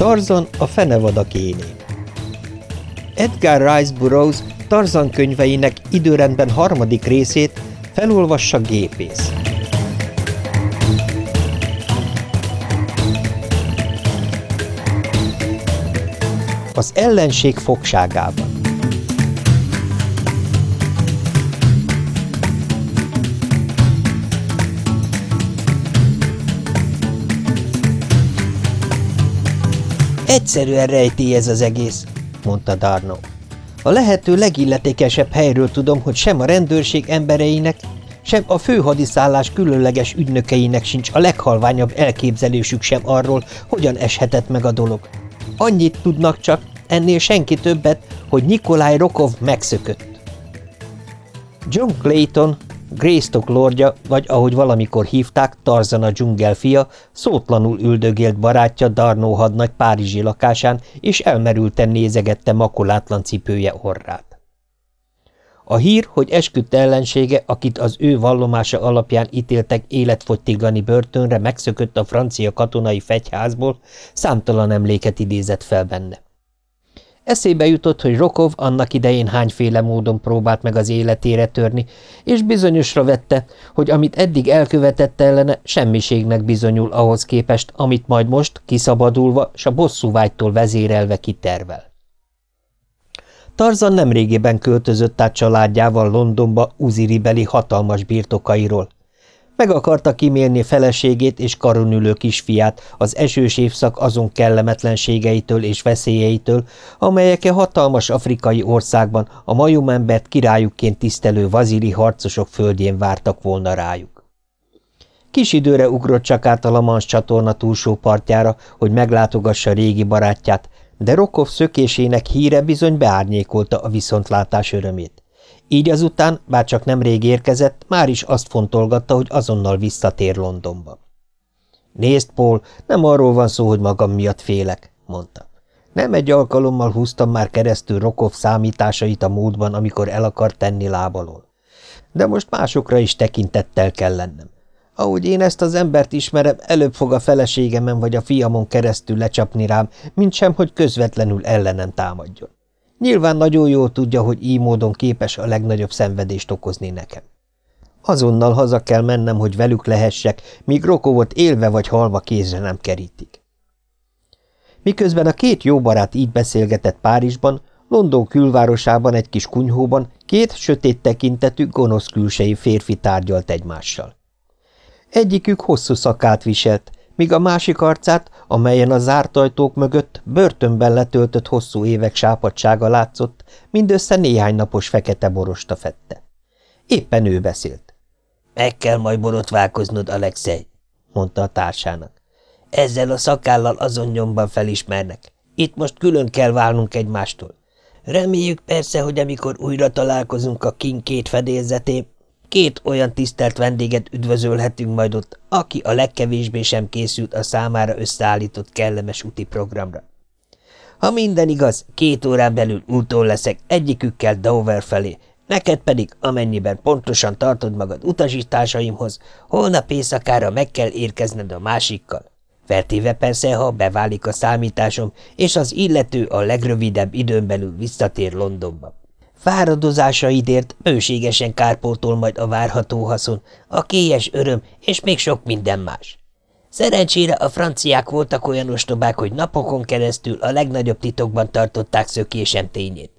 Tarzan a fenevadak élén Edgar Rice Burroughs Tarzan könyveinek időrendben harmadik részét felolvassa gépész. Az ellenség fogságában Egyszerűen rejti ez az egész, mondta Darno. A lehető legilletékesebb helyről tudom, hogy sem a rendőrség embereinek, sem a főhadiszállás különleges ügynökeinek sincs a leghalványabb elképzelésük sem arról, hogyan eshetett meg a dolog. Annyit tudnak csak, ennél senki többet, hogy Nikolaj Rokov megszökött. John Clayton, Greystock lordja, vagy ahogy valamikor hívták, Tarzan a dzsungel fia, szótlanul üldögélt barátja Darnó hadnagy párizsi lakásán, és elmerülten nézegette makulátlan cipője orrát. A hír, hogy esküdt ellensége, akit az ő vallomása alapján ítéltek életfogytiglani börtönre, megszökött a francia katonai fegyházból, számtalan emléket idézett fel benne. Eszébe jutott, hogy Rokov annak idején hányféle módon próbált meg az életére törni, és bizonyosra vette, hogy amit eddig elkövetett ellene, semmiségnek bizonyul ahhoz képest, amit majd most, kiszabadulva, s a bosszúvágytól vezérelve kitervel. Tarzan nemrégében költözött át családjával Londonba Uziribeli hatalmas birtokairól, meg akarta kimérni feleségét és karonülő kisfiát az esős évszak azon kellemetlenségeitől és veszélyeitől, amelyek a hatalmas afrikai országban a majomembert királyukként tisztelő vazili harcosok földjén vártak volna rájuk. Kis időre ugrott csak át a Lamans csatorna túlsó partjára, hogy meglátogassa régi barátját, de Rokov szökésének híre bizony beárnyékolta a viszontlátás örömét. Így azután, bár csak nemrég érkezett, már is azt fontolgatta, hogy azonnal visszatér Londonba. Nézd, Paul, nem arról van szó, hogy magam miatt félek, mondta. Nem egy alkalommal húztam már keresztül Rokov számításait a módban, amikor el akart tenni lábalól. De most másokra is tekintettel kell lennem. Ahogy én ezt az embert ismerem, előbb fog a feleségemen vagy a fiamon keresztül lecsapni rám, mint sem, hogy közvetlenül ellenem támadjon. Nyilván nagyon jól tudja, hogy így módon képes a legnagyobb szenvedést okozni nekem. Azonnal haza kell mennem, hogy velük lehessek, míg Rokovot élve vagy halva kézre nem kerítik. Miközben a két jó barát így beszélgetett Párizsban, London külvárosában egy kis kunyhóban két sötét tekintetű, gonosz külsejű férfi tárgyalt egymással. Egyikük hosszú szakát viselt, míg a másik arcát, amelyen a zárt ajtók mögött börtönben letöltött hosszú évek sápadsága látszott, mindössze néhány napos fekete borosta fette. Éppen ő beszélt. – Meg kell majd borotválkoznod, Alexei – mondta a társának. – Ezzel a szakállal azon nyomban felismernek. Itt most külön kell válnunk egymástól. Reméljük persze, hogy amikor újra találkozunk a King két fedélzetén, Két olyan tisztelt vendéget üdvözölhetünk majd ott, aki a legkevésbé sem készült a számára összeállított kellemes úti programra. Ha minden igaz, két órán belül úton leszek egyikükkel Dover felé, neked pedig, amennyiben pontosan tartod magad utasításaimhoz, holnap éjszakára meg kell érkezned a másikkal. Fertéve persze, ha beválik a számításom, és az illető a legrövidebb időn belül visszatér Londonba. Fáradozásaidért bőségesen kárpótol majd a várható haszon, a kélyes öröm és még sok minden más. Szerencsére a franciák voltak olyan ostobák, hogy napokon keresztül a legnagyobb titokban tartották szökésem tényét.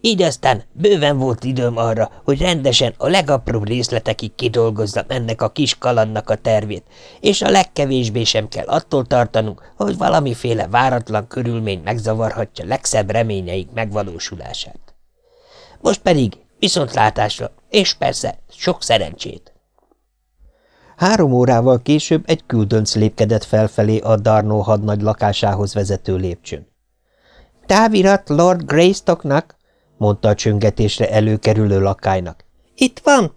Így aztán bőven volt időm arra, hogy rendesen a legapróbb részletekig kidolgozzam ennek a kis kalannak a tervét, és a legkevésbé sem kell attól tartanunk, hogy valamiféle váratlan körülmény megzavarhatja legszebb reményeink megvalósulását. Most pedig viszontlátásra, és persze sok szerencsét. Három órával később egy küldönc lépkedett felfelé a Darnó hadnagy lakásához vezető lépcsőn. – Távirat Lord Greystocknak, mondta a csöngetésre előkerülő lakálynak. – Itt van!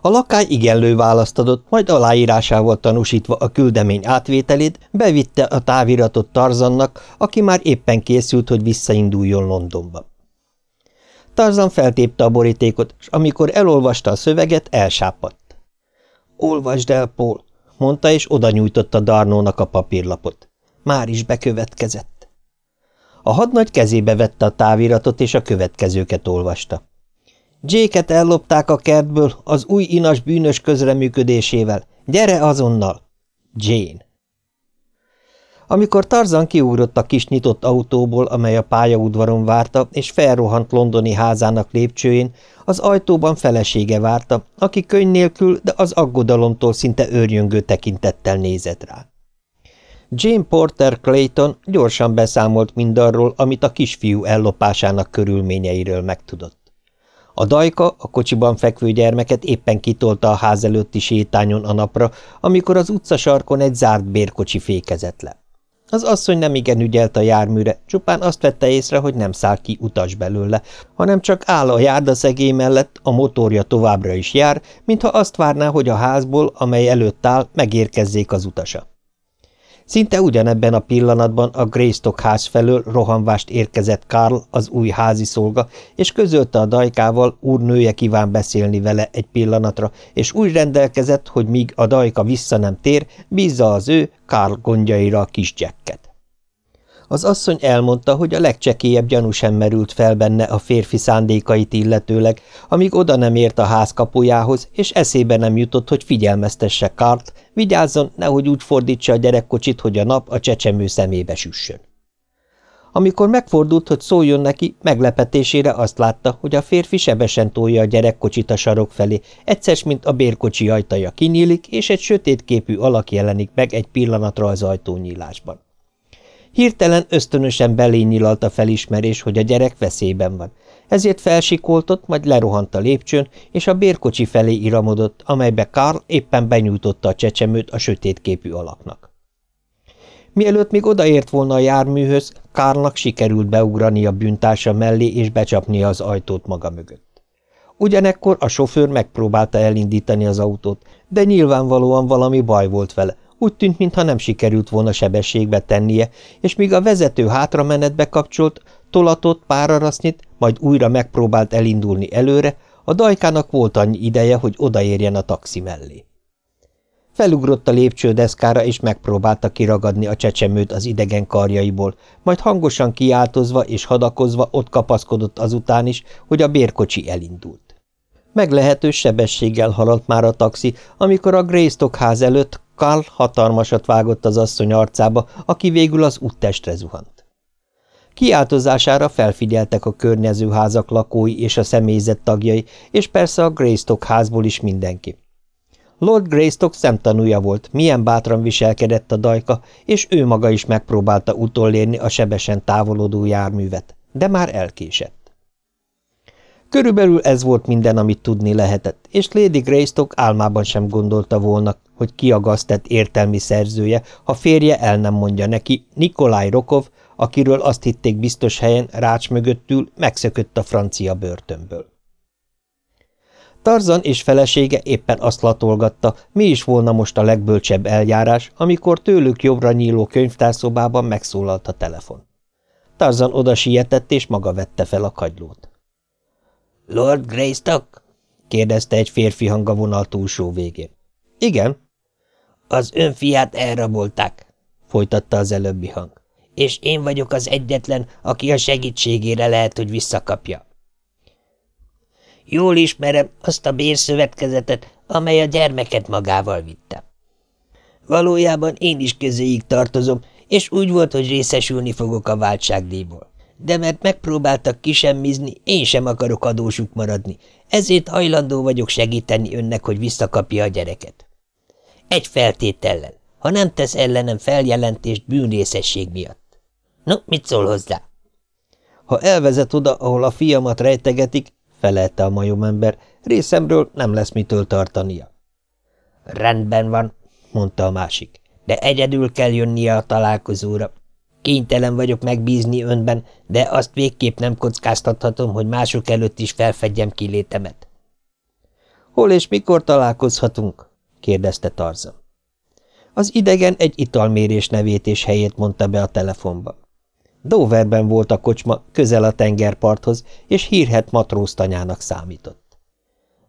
A lakály igenlő választ adott, majd aláírásával tanúsítva a küldemény átvételét, bevitte a táviratot Tarzannak, aki már éppen készült, hogy visszainduljon Londonba. Tarzan feltépte a borítékot, és amikor elolvasta a szöveget, elsápadt. – Olvasd el, Paul! – mondta, és oda nyújtotta Darnónak a papírlapot. – már is bekövetkezett. A hadnagy kezébe vette a táviratot, és a következőket olvasta. Jake-et ellopták a kertből az új inas bűnös közreműködésével. Gyere azonnal! Jane. Amikor Tarzan kiugrott a kis nyitott autóból, amely a pályaudvaron várta, és felrohant londoni házának lépcsőjén, az ajtóban felesége várta, aki könyv nélkül, de az aggodalomtól szinte őrjöngő tekintettel nézett rá. Jane Porter Clayton gyorsan beszámolt mindarról, amit a kisfiú ellopásának körülményeiről megtudott. A dajka a kocsiban fekvő gyermeket éppen kitolta a ház előtti sétányon a napra, amikor az utcasarkon egy zárt bérkocsi fékezett le. Az asszony nem igen ügyelt a járműre, csupán azt vette észre, hogy nem száll ki utas belőle, hanem csak áll a járdaszegély mellett, a motorja továbbra is jár, mintha azt várná, hogy a házból, amely előtt áll, megérkezzék az utasa. Szinte ugyanebben a pillanatban a Greystock ház felől rohanvást érkezett Karl, az új házi szolga, és közölte a dajkával, úrnője kíván beszélni vele egy pillanatra, és úgy rendelkezett, hogy míg a dajka vissza nem tér, bízza az ő, Karl gondjaira a kis jacket. Az asszony elmondta, hogy a legcsekélyebb gyanú sem merült fel benne a férfi szándékait illetőleg, amíg oda nem ért a ház kapujához, és eszébe nem jutott, hogy figyelmeztesse Kárt, vigyázzon, nehogy úgy fordítsa a gyerekkocsit, hogy a nap a csecsemő szemébe süssön. Amikor megfordult, hogy szóljon neki, meglepetésére azt látta, hogy a férfi sebesen tolja a gyerekkocsit a sarok felé, egyszer, mint a bérkocsi ajtaja kinyílik, és egy sötétképű alak jelenik meg egy pillanatra az ajtónyílásban. Hirtelen ösztönösen belé nyilalt a felismerés, hogy a gyerek veszélyben van. Ezért felsikoltott, majd lerohant a lépcsőn, és a bérkocsi felé iramodott, amelybe Karl éppen benyújtotta a csecsemőt a sötétképű alaknak. Mielőtt még odaért volna a járműhöz, Karlnak sikerült beugrani a bűntársa mellé és becsapni az ajtót maga mögött. Ugyanekkor a sofőr megpróbálta elindítani az autót, de nyilvánvalóan valami baj volt vele, úgy tűnt, mintha nem sikerült volna sebességbe tennie, és míg a vezető hátramenetbe kapcsolt, tolatott párarasznyit, majd újra megpróbált elindulni előre, a dajkának volt annyi ideje, hogy odaérjen a taxi mellé. Felugrott a lépcsődeszkára, és megpróbálta kiragadni a csecsemőt az idegen karjaiból, majd hangosan kiáltozva és hadakozva ott kapaszkodott azután is, hogy a bérkocsi elindult. Meglehetős sebességgel haladt már a taxi, amikor a Greystock ház előtt Karl hatalmasat vágott az asszony arcába, aki végül az úttestre zuhant. Kiáltozására felfigyeltek a környező házak lakói és a személyzet tagjai, és persze a Greystock házból is mindenki. Lord Greystock szemtanúja volt, milyen bátran viselkedett a dajka, és ő maga is megpróbálta utolérni a sebesen távolodó járművet, de már elkésett. Körülbelül ez volt minden, amit tudni lehetett, és Lady Greystock álmában sem gondolta volna, hogy kiagasztett értelmi szerzője, ha férje el nem mondja neki, Nikolaj Rokov, akiről azt hitték biztos helyen, rács mögöttül, megszökött a francia börtönből. Tarzan és felesége éppen azt latolgatta, mi is volna most a legbölcsebb eljárás, amikor tőlük jobbra nyíló könyvtárszobában megszólalt a telefon. Tarzan oda sietett, és maga vette fel a kagylót. – Lord Greystock? – kérdezte egy férfi hang a vonal túlsó végén. – Igen. – Az ön fiát elrabolták – folytatta az előbbi hang. – És én vagyok az egyetlen, aki a segítségére lehet, hogy visszakapja. – Jól ismerem azt a bérszövetkezetet, amely a gyermeket magával vitte. Valójában én is közéig tartozom, és úgy volt, hogy részesülni fogok a váltságdíjból de mert megpróbáltak kisemmizni, én sem akarok adósuk maradni, ezért hajlandó vagyok segíteni önnek, hogy visszakapja a gyereket. Egy feltétellen, ha nem tesz ellenem feljelentést bűnrészesség miatt. No, mit szól hozzá? Ha elvezet oda, ahol a fiamat rejtegetik, felelte a majomember, részemről nem lesz mitől tartania. Rendben van, mondta a másik, de egyedül kell jönnie a találkozóra, Kénytelen vagyok megbízni önben, de azt végképp nem kockáztathatom, hogy mások előtt is felfedjem kilétemet. Hol és mikor találkozhatunk? Kérdezte Tarzan. Az idegen egy italmérés nevét és helyét mondta be a telefonba. Doverben volt a kocsma, közel a tengerparthoz, és hírhet matróztanyának számított.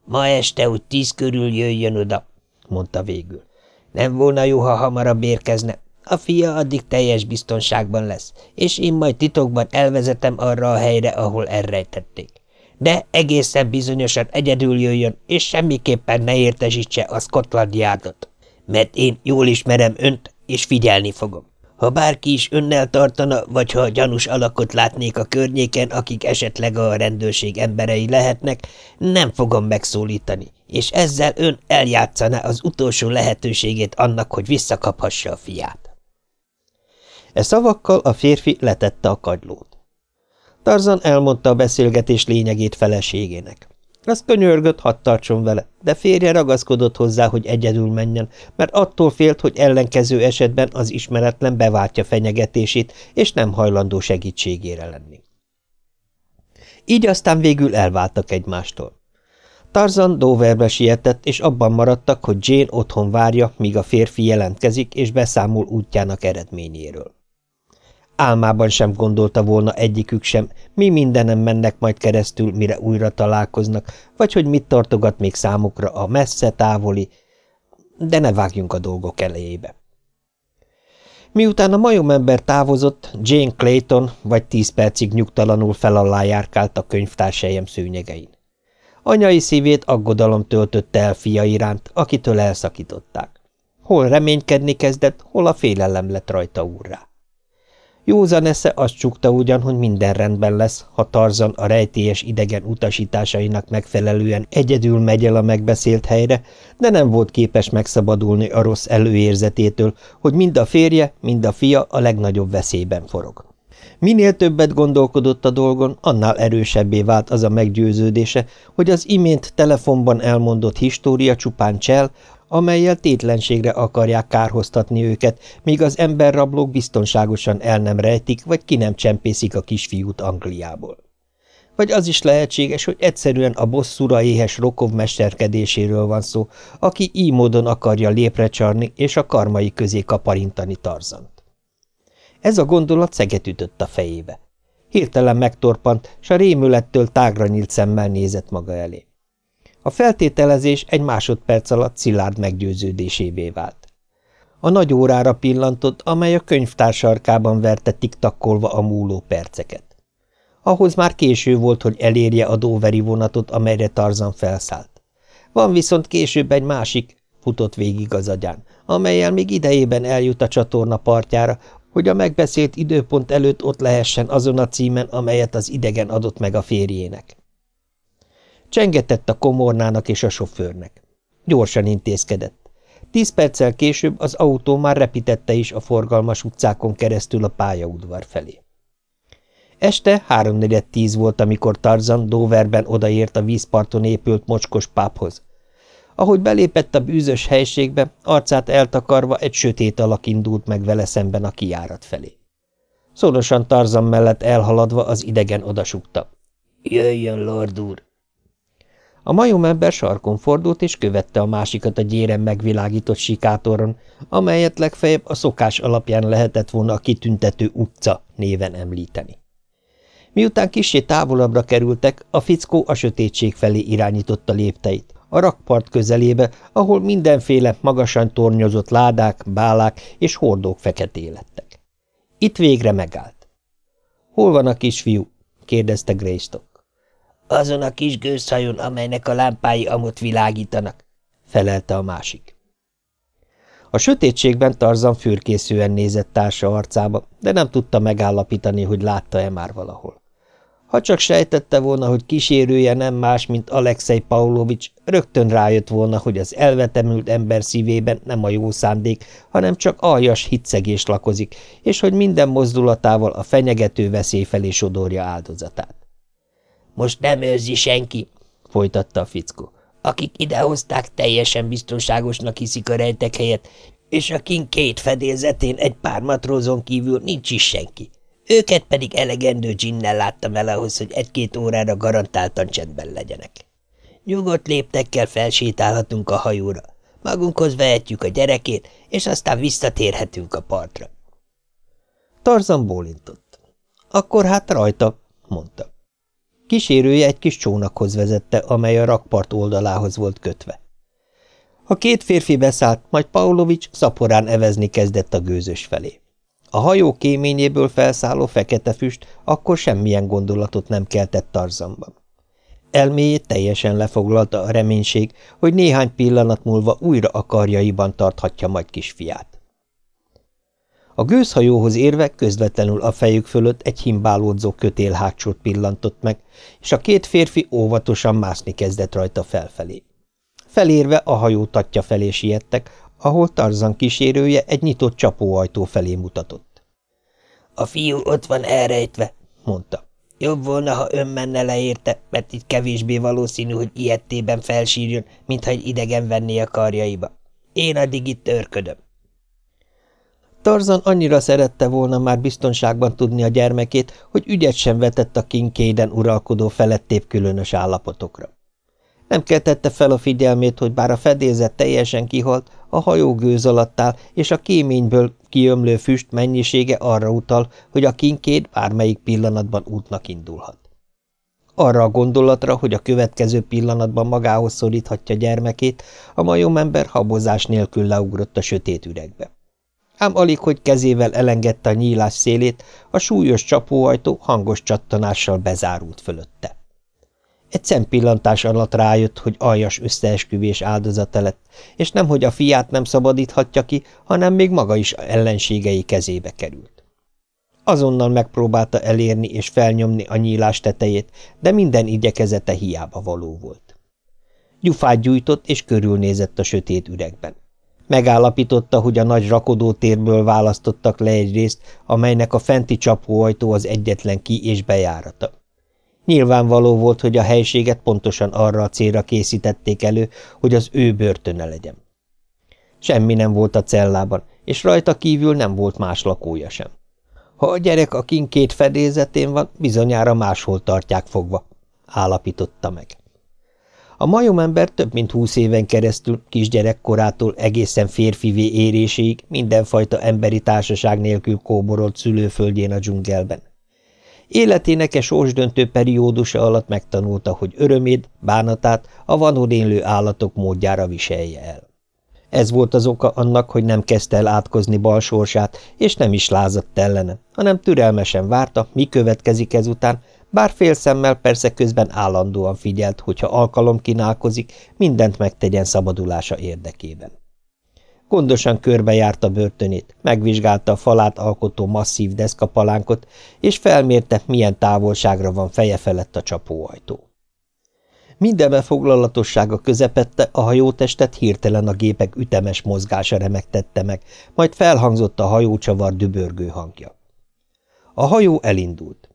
Ma este úgy tíz körül jöjjön oda, mondta végül. Nem volna jó, ha hamarabb érkezne. A fia addig teljes biztonságban lesz, és én majd titokban elvezetem arra a helyre, ahol elrejtették. De egészen bizonyosan egyedül jöjjön, és semmiképpen ne értesítse a Scotland Yardot, mert én jól ismerem önt, és figyelni fogom. Ha bárki is önnel tartana, vagy ha gyanús alakot látnék a környéken, akik esetleg a rendőrség emberei lehetnek, nem fogom megszólítani, és ezzel ön eljátszaná az utolsó lehetőségét annak, hogy visszakaphassa a fiát. E szavakkal a férfi letette a kagylót. Tarzan elmondta a beszélgetés lényegét feleségének. Az könyörgött, hadd tartson vele, de férje ragaszkodott hozzá, hogy egyedül menjen, mert attól félt, hogy ellenkező esetben az ismeretlen beváltja fenyegetését, és nem hajlandó segítségére lenni. Így aztán végül elváltak egymástól. Tarzan Doverbe sietett, és abban maradtak, hogy Jane otthon várja, míg a férfi jelentkezik, és beszámol útjának eredményéről. Álmában sem gondolta volna egyikük sem, mi mindenem mennek majd keresztül, mire újra találkoznak, vagy hogy mit tartogat még számukra a messze távoli, de ne vágjunk a dolgok elejébe. Miután a majomember távozott, Jane Clayton vagy tíz percig nyugtalanul felalá járkált a könyvtárselyem szőnyegein. Anyai szívét aggodalom töltötte el fia iránt, akitől elszakították. Hol reménykedni kezdett, hol a félelem lett rajta úrrá. Józan esze azt csukta ugyan, hogy minden rendben lesz, ha Tarzan a rejtélyes idegen utasításainak megfelelően egyedül megy el a megbeszélt helyre, de nem volt képes megszabadulni a rossz előérzetétől, hogy mind a férje, mind a fia a legnagyobb veszélyben forog. Minél többet gondolkodott a dolgon, annál erősebbé vált az a meggyőződése, hogy az imént telefonban elmondott história csupán csel, amelyel tétlenségre akarják kárhoztatni őket, míg az emberrablók biztonságosan el nem rejtik, vagy ki nem csempészik a kisfiút Angliából. Vagy az is lehetséges, hogy egyszerűen a bosszúra éhes Rokov mesterkedéséről van szó, aki így módon akarja léprecsarni és a karmai közé kaparintani Tarzant. Ez a gondolat szeget ütött a fejébe. Hirtelen megtorpant, s a rémülettől tágra nyílt szemmel nézett maga elé. A feltételezés egy másodperc alatt szilárd meggyőződésévé vált. A nagy órára pillantott, amely a könyvtár sarkában verte tiktakkolva a múló perceket. Ahhoz már késő volt, hogy elérje a dóveri vonatot, amelyre Tarzan felszállt. Van viszont később egy másik, futott végig az agyán, amelyel még idejében eljut a csatorna partjára, hogy a megbeszélt időpont előtt ott lehessen azon a címen, amelyet az idegen adott meg a férjének. Csengetett a komornának és a sofőrnek. Gyorsan intézkedett. Tíz perccel később az autó már repítette is a forgalmas utcákon keresztül a pályaudvar felé. Este háromnegyed tíz volt, amikor Tarzan Doverben odaért a vízparton épült mocskos páphoz. Ahogy belépett a bűzös helységbe, arcát eltakarva egy sötét alak indult meg vele szemben a kijárat felé. Szorosan Tarzan mellett elhaladva az idegen odasukta. – Jöjjön, lord úr! A majomember sarkon fordult, és követte a másikat a gyéren megvilágított sikátoron, amelyet legfeljebb a szokás alapján lehetett volna a kitüntető utca néven említeni. Miután kissé távolabbra kerültek, a fickó a sötétség felé irányította lépteit, a rakpart közelébe, ahol mindenféle magasan tornyozott ládák, bálák és hordók feketé lettek. Itt végre megállt. – Hol van a kisfiú? – kérdezte Greystock. Azon a kis gőzhajon, amelynek a lámpái amott világítanak, felelte a másik. A sötétségben Tarzan fürkészően nézett társa arcába, de nem tudta megállapítani, hogy látta-e már valahol. Ha csak sejtette volna, hogy kísérője nem más, mint Alexei Paulovics, rögtön rájött volna, hogy az elvetemült ember szívében nem a jó szándék, hanem csak aljas hitszegés lakozik, és hogy minden mozdulatával a fenyegető veszély felé sodorja áldozatát. Most nem őrzi senki, folytatta a fickó. Akik idehozták, teljesen biztonságosnak hiszik a rejtek helyet, és a king két fedélzetén egy pár matrózon kívül nincs is senki. Őket pedig elegendő ginnel láttam el ahhoz, hogy egy-két órára garantáltan csendben legyenek. Nyugodt léptekkel felsétálhatunk a hajóra, magunkhoz vehetjük a gyerekét, és aztán visszatérhetünk a partra. Tarzan bólintott. Akkor hát rajta, mondta. Kísérője egy kis csónakhoz vezette, amely a rakpart oldalához volt kötve. A két férfi beszállt, majd Paulovics szaporán evezni kezdett a gőzös felé. A hajó kéményéből felszálló fekete füst akkor semmilyen gondolatot nem keltett Tarzanban. Elméjét teljesen lefoglalta a reménység, hogy néhány pillanat múlva újra a karjaiban tarthatja majd kisfiát. A gőzhajóhoz érve közvetlenül a fejük fölött egy himbálódzó kötélhátsót pillantott meg, és a két férfi óvatosan mászni kezdett rajta felfelé. Felérve a hajó tatja felé siettek, ahol Tarzan kísérője egy nyitott csapóajtó felé mutatott. – A fiú ott van elrejtve – mondta. – Jobb volna, ha ön menne le érte, mert itt kevésbé valószínű, hogy ilyettében felsírjon, mintha egy idegen venné a karjaiba. Én addig itt törködöm. Tarzan annyira szerette volna már biztonságban tudni a gyermekét, hogy ügyet sem vetett a kinkéden uralkodó felettébb különös állapotokra. Nem keltette fel a figyelmét, hogy bár a fedélzet teljesen kihalt, a hajó gőz alatt áll, és a kéményből kiömlő füst mennyisége arra utal, hogy a kinkéd bármelyik pillanatban útnak indulhat. Arra a gondolatra, hogy a következő pillanatban magához szoríthatja gyermekét, a majomember habozás nélkül leugrott a sötét üregbe. Ám alig, hogy kezével elengedte a nyílás szélét, a súlyos csapóajtó hangos csattanással bezárult fölötte. Egy szempillantás alatt rájött, hogy aljas összeesküvés áldozata lett, és nemhogy a fiát nem szabadíthatja ki, hanem még maga is ellenségei kezébe került. Azonnal megpróbálta elérni és felnyomni a nyílás tetejét, de minden igyekezete hiába való volt. Gyufát gyújtott és körülnézett a sötét üregben. Megállapította, hogy a nagy rakodótérből választottak le egy részt, amelynek a fenti csapóajtó az egyetlen ki- és bejárata. Nyilvánvaló volt, hogy a helységet pontosan arra a célra készítették elő, hogy az ő börtöne legyen. Semmi nem volt a cellában, és rajta kívül nem volt más lakója sem. Ha a gyerek a kinkét fedélzetén van, bizonyára máshol tartják fogva, állapította meg. A majomember több mint húsz éven keresztül kisgyerekkorától egészen férfivé éréséig mindenfajta emberi társaság nélkül kóborolt szülőföldjén a dzsungelben. Életének e sorsdöntő periódusa alatt megtanulta, hogy örömét, bánatát a vanon élő állatok módjára viselje el. Ez volt az oka annak, hogy nem kezdte el átkozni bal sorsát, és nem is lázadt ellene, hanem türelmesen várta, mi következik ezután, bár félszemmel persze közben állandóan figyelt, hogyha alkalom kínálkozik, mindent megtegyen szabadulása érdekében. Gondosan körbejárta börtönét, megvizsgálta a falát alkotó masszív deszkapalánkot, és felmérte, milyen távolságra van feje felett a csapóajtó. Minden befoglalatossága közepette a hajótestet hirtelen a gépek ütemes mozgása remegtette meg, majd felhangzott a hajócsavar dübörgő hangja. A hajó elindult.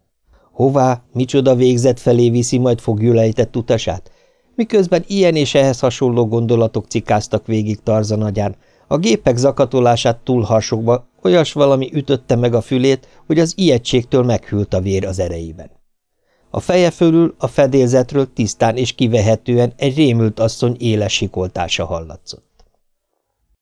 Hová, micsoda végzet felé viszi majd fogjulejtett utasát? Miközben ilyen és ehhez hasonló gondolatok cikáztak végig Tarzan agyán, a gépek zakatolását túlharsogva olyas valami ütötte meg a fülét, hogy az ijegységtől meghűlt a vér az erejében. A feje fölül a fedélzetről tisztán és kivehetően egy rémült asszony éles sikoltása hallatszott.